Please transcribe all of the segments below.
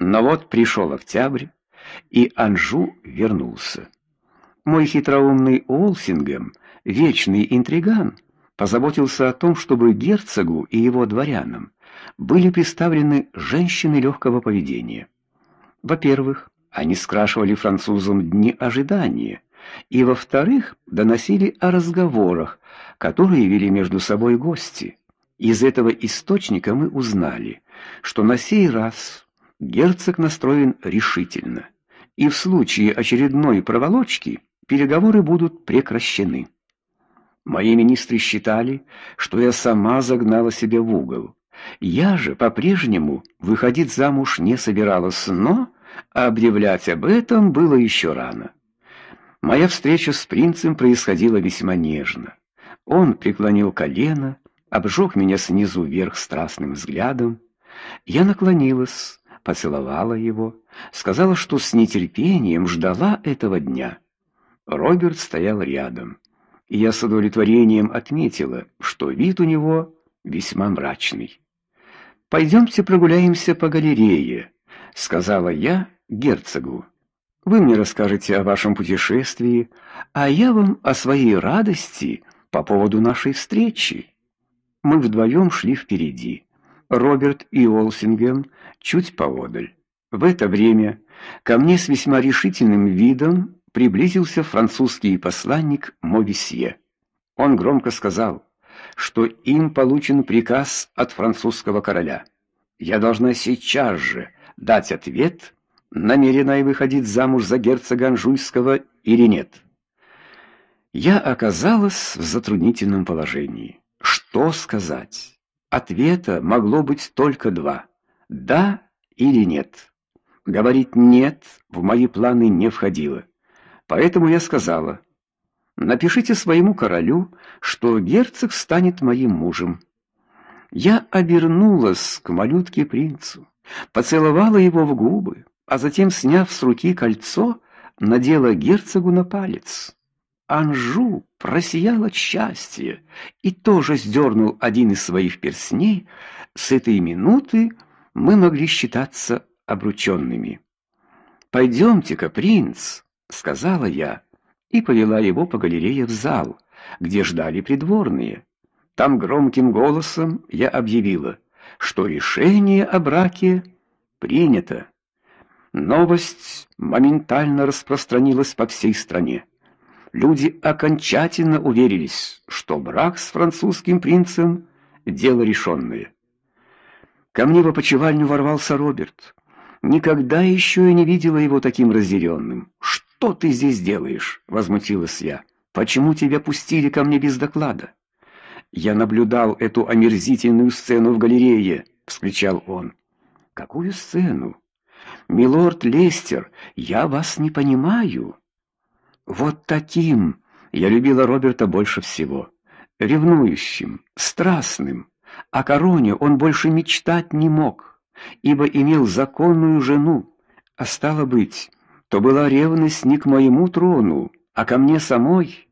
Но вот пришел октябрь, и Анжу вернулся. Мой хитроумный Олсингем, вечный интриган, позаботился о том, чтобы герцогу и его дворянам были представлены женщины легкого поведения. Во-первых, они скрашивали французам дни ожидания, и во-вторых, доносили о разговорах, которые вели между собой гости. Из этого источника мы узнали, что на сей раз герцог настроен решительно, и в случае очередной проволочки переговоры будут прекращены. Мои министры считали, что я сама загнала себя в угол. Я же по-прежнему выходить замуж не собиралась, но объявлять об этом было еще рано. Моя встреча с принцем происходила весьма нежно. Он преклонил колено, обжег меня снизу вверх страстным взглядом. Я наклонилась, поцеловала его, сказала, что с нетерпением ждала этого дня. Роберт стоял рядом, и я с удовлетворением отметила, что вид у него весьма мрачный. «Пойдемте прогуляемся по галерее», — сказала я герцогу. «Вы мне расскажете о вашем путешествии, а я вам о своей радости по поводу нашей встречи». Мы вдвоем шли впереди. Роберт и Олсингем чуть поодаль. В это время ко мне с весьма решительным видом приблизился французский посланник Мовисье. Он громко сказал, что им получен приказ от французского короля. Я должна сейчас же дать ответ, намерена я выходить замуж за герцога Анжуйского или нет. Я оказалась в затруднительном положении. Что сказать? Ответа могло быть только два: да или нет. Говорить нет в мои планы не входило. Поэтому я сказала: "Напишите своему королю, что герцог станет моим мужем". Я обернулась к малютке принцу, поцеловала его в губы, а затем, сняв с руки кольцо, надела герцогу на палец. Анжу просиял от счастья и тоже сдернул один из своих перстней. С этой минуты мы могли считаться обрученными. «Пойдемте-ка, принц», — сказала я, и повела его по галерее в зал, где ждали придворные. Там громким голосом я объявила, что решение о браке принято. Новость моментально распространилась по всей стране. Люди окончательно уверились, что брак с французским принцем дело решенное. Ко мне в опочивальню ворвался Роберт. Никогда еще я не видела его таким разъяренным. Что ты здесь делаешь? возмутилась я. Почему тебя пустили ко мне без доклада? Я наблюдал эту омерзительную сцену в галерее, вскричал он. Какую сцену? Милорд Лестер, я вас не понимаю. Вот таким я любила Роберта больше всего, ревнующим, страстным. О короне он больше мечтать не мог, ибо имел законную жену, а стало быть, то была ревность не к моему трону, а ко мне самой.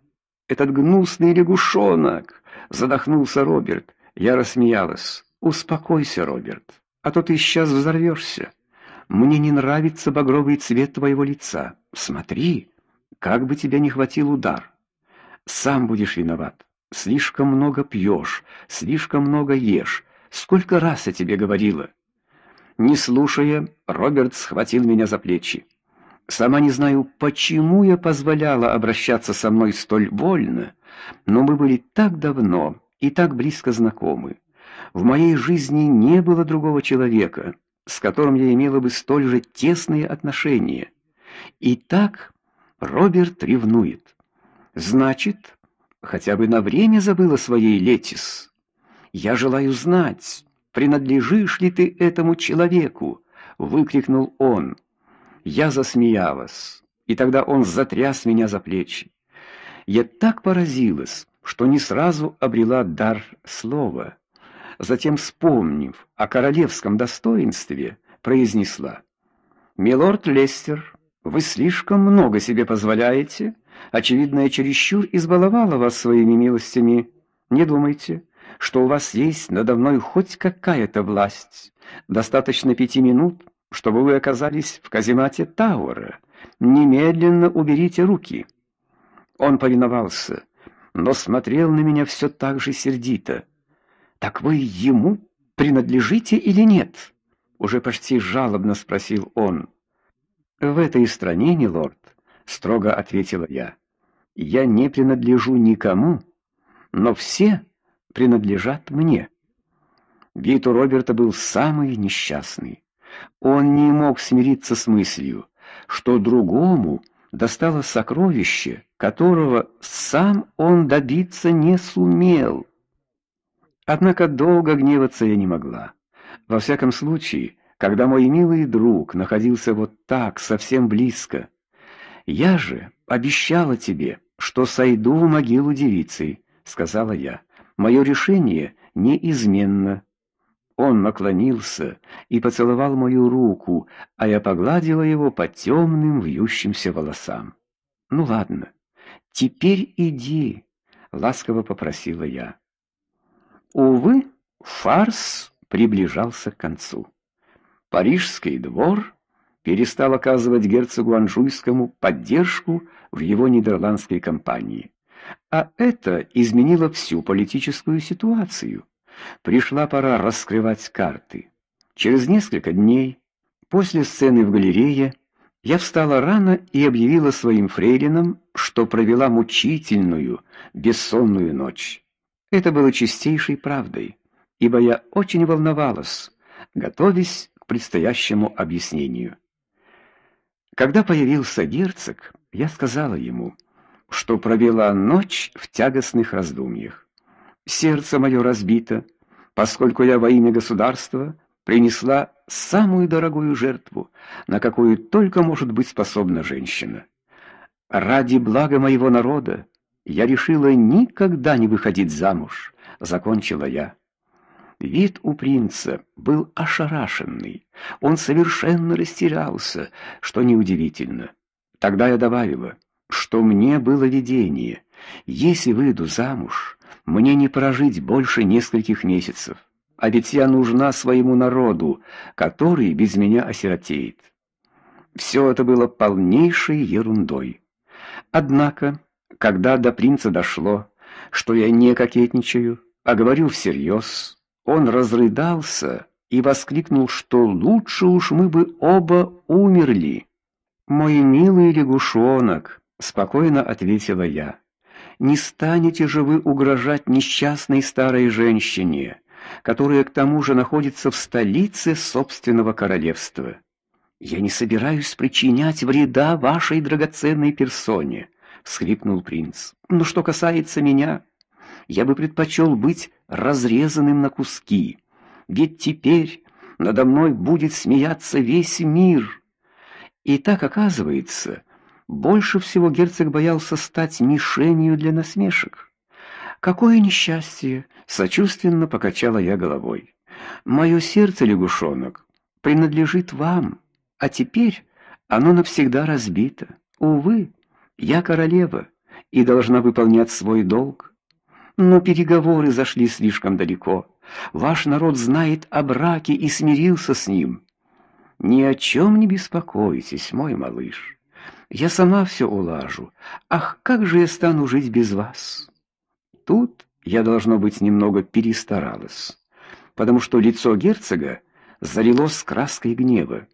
Этот гнусный лягушонок, задохнулся Роберт. Я рассмеялась. Успокойся, Роберт, а то ты сейчас взорвешься. Мне не нравится багровый цвет твоего лица. Смотри, как бы тебя не хватил удар. Сам будешь виноват. Слишком много пьешь, слишком много ешь. Сколько раз я тебе говорила? Не слушая, Роберт схватил меня за плечи. Сама не знаю, почему я позволяла обращаться со мной столь вольно, но мы были так давно и так близко знакомы. В моей жизни не было другого человека, с которым я имела бы столь же тесные отношения. И так Роберт ревнует. Значит, хотя бы на время забыла своей Летис. Я желаю знать, принадлежишь ли ты этому человеку, выкрикнул он. Я засмеялась, и тогда он затряс меня за плечи. Я так поразилась, что не сразу обрела дар слова. Затем, вспомнив о королевском достоинстве, произнесла: "Милорд Лестер, вы слишком много себе позволяете. Очевидно, я чересчур избаловала вас своими милостями. Не думайте, что у вас есть надо мной хоть какая-то власть. Достаточно пяти минут, чтобы вы оказались в каземате Тауэра. Немедленно уберите руки. Он повиновался, но смотрел на меня все так же сердито. Так вы ему принадлежите или нет? уже почти жалобно спросил он. В этой стране, милорд, строго ответила я. Я не принадлежу никому, но все принадлежат мне. Вид у Роберта был самый несчастный. Он не мог смириться с мыслью, что другому досталось сокровище, которого сам он добиться не сумел. Однако долго гневаться я не могла. Во всяком случае, когда мой милый друг находился вот так, совсем близко. Я же обещала тебе, что сойду в могилу девицы, сказала я. Мое решение неизменно. Он наклонился и поцеловал мою руку, а я погладила его по темным вьющимся волосам. Ну ладно. Теперь иди, ласково попросила я. Увы, фарс приближался к концу. Парижский двор перестал оказывать герцогу Анжуйскому поддержку в его нидерландской кампании. А это изменило всю политическую ситуацию. Пришла пора раскрывать карты. Через несколько дней после сцены в галерее я встала рано и объявила своим фрейлинам, что провела мучительную, бессонную ночь. Это было чистейшей правдой, ибо я очень волновалась, готовясь предстоящему объяснению. Когда появился герцог, я сказала ему, что провела ночь в тягостных раздумьях. Сердце мое разбито, поскольку я во имя государства принесла самую дорогую жертву, на какую только может быть способна женщина. Ради блага моего народа я решила никогда не выходить замуж, закончила я. Вид у принца был ошарашенный. Он совершенно растерялся, что неудивительно. Тогда я добавила, что мне было видение: если выйду замуж, мне не прожить больше нескольких месяцев, а ведь я нужна своему народу, который без меня осиротеет. Все это было полнейшей ерундой. Однако, когда до принца дошло, что я не кокетничаю, а говорю всерьез, он разрыдался и воскликнул, что лучше уж мы бы оба умерли. Мой милый лягушонок, спокойно ответила я. Не станете же вы угрожать несчастной старой женщине, которая к тому же находится в столице собственного королевства. Я не собираюсь причинять вреда вашей драгоценной персоне, всхлипнул принц. Но что касается меня, я бы предпочел быть разрезанным на куски. Ведь теперь надо мной будет смеяться весь мир. И так оказывается, больше всего герцог боялся стать мишенью для насмешек. Какое несчастье, сочувственно покачала я головой. Мое сердце, лягушонок, принадлежит вам, а теперь оно навсегда разбито. Увы, я королева и должна выполнять свой долг. Но переговоры зашли слишком далеко. Ваш народ знает о браке и смирился с ним. Ни о чем не беспокойтесь, мой малыш. Я сама все улажу. Ах, как же я стану жить без вас? Тут я должно быть немного перестаралась, потому что лицо герцога залилось краской гнева.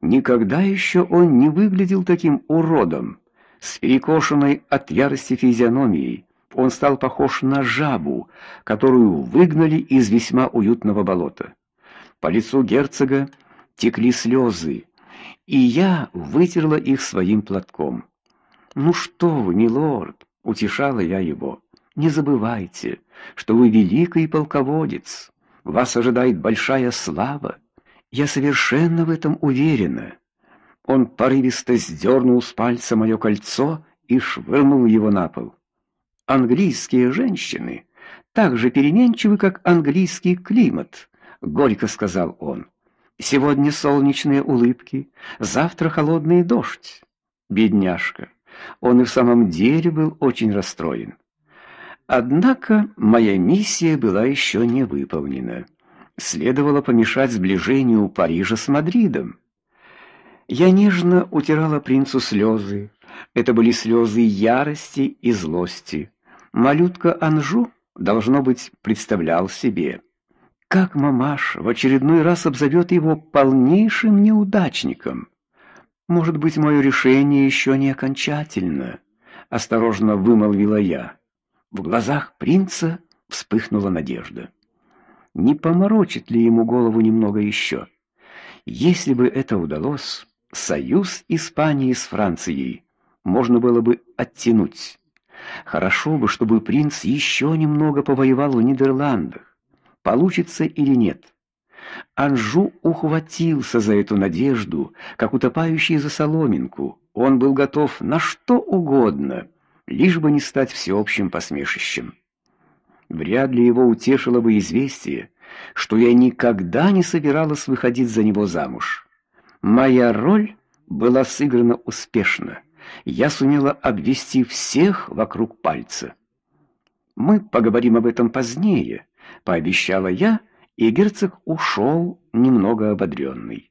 Никогда еще он не выглядел таким уродом, с перекошенной от ярости физиономией он стал похож на жабу, которую выгнали из весьма уютного болота. По лицу герцога текли слезы, и я вытерла их своим платком. "Ну что вы, милорд", утешала я его. "Не забывайте, что вы великий полководец. Вас ожидает большая слава. Я совершенно в этом уверена". Он порывисто сдернул с пальца мое кольцо и швырнул его на пол. Английские женщины так же переменчивы, как английский климат, горько сказал он. Сегодня солнечные улыбки, завтра холодный дождь. Бедняжка. Он и в самом деле был очень расстроен. Однако моя миссия была еще не выполнена. Следовало помешать сближению Парижа с Мадридом. Я нежно утирала принцу слезы. Это были слезы ярости и злости. Малютка Анжу должно быть представлял себе, как мамаш в очередной раз обзовет его полнейшим неудачником. Может быть, мое решение еще не окончательно, осторожно вымолвила я. В глазах принца вспыхнула надежда. Не поморочит ли ему голову немного еще? Если бы это удалось, союз Испании с Францией можно было бы оттянуть. Хорошо бы, чтобы принц еще немного повоевал в Нидерландах. Получится или нет? Анжу ухватился за эту надежду, как утопающий за соломинку. Он был готов на что угодно, лишь бы не стать всеобщим посмешищем. Вряд ли его утешило бы известие, что я никогда не собиралась выходить за него замуж. Моя роль была сыграна успешно. Я сумела обвести всех вокруг пальца. Мы поговорим об этом позднее, пообещала я, и герцог ушел немного ободренный.